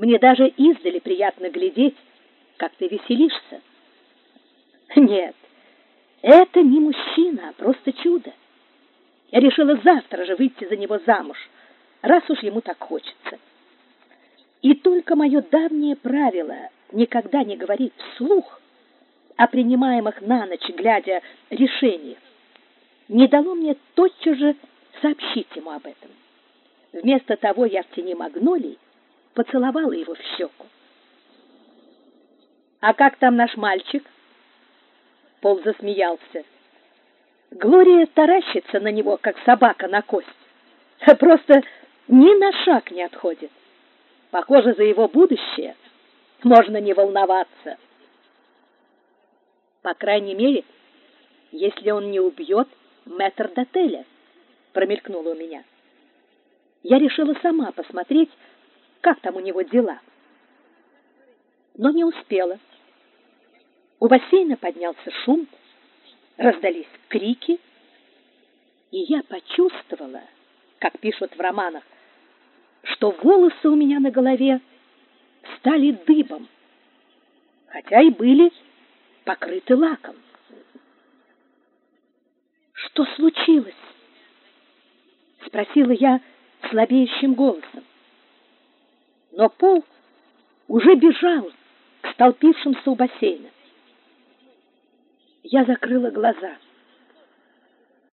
Мне даже издали приятно глядеть, как ты веселишься. Нет, это не мужчина, а просто чудо. Я решила завтра же выйти за него замуж, раз уж ему так хочется. И только мое давнее правило никогда не говорить вслух о принимаемых на ночь, глядя, решениях, не дало мне тотчас же сообщить ему об этом. Вместо того я в тени магнолий поцеловала его в щеку. «А как там наш мальчик?» Пол засмеялся. Глория таращится на него, как собака на кость. Просто ни на шаг не отходит. Похоже, за его будущее можно не волноваться. По крайней мере, если он не убьет мэтр Дотеля, промелькнуло у меня. Я решила сама посмотреть, как там у него дела. Но не успела. У бассейна поднялся шум, раздались крики, и я почувствовала, как пишут в романах, что волосы у меня на голове стали дыбом, хотя и были покрыты лаком. Что случилось? спросила я слабеющим голосом. Но Пол уже бежал к столпившимся у бассейна. Я закрыла глаза.